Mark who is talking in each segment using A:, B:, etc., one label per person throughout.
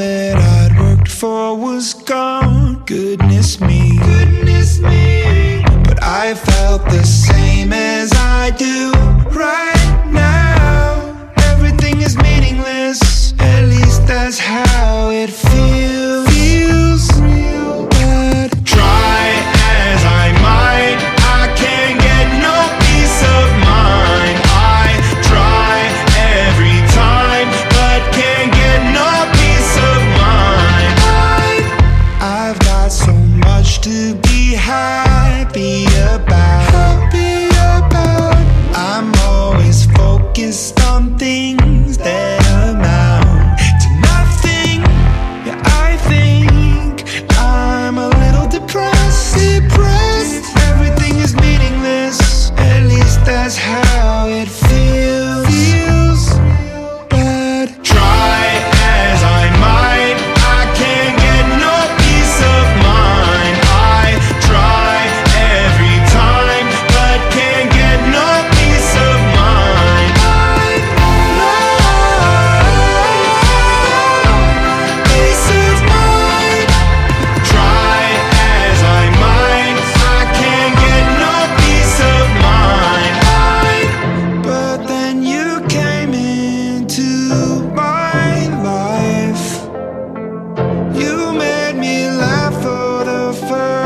A: that I'd worked for was gone. Goodness me. Goodness me. to be happy about. Happy about. I'm always focused on things that amount to nothing. Yeah, I think I'm a little depressed. Depressed. Everything is meaningless. At least that's how it feels.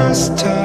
A: last time.